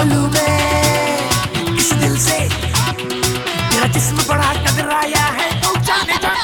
इस दिल से मेरा जिस्म बड़ा कदराया है। तो जाने जा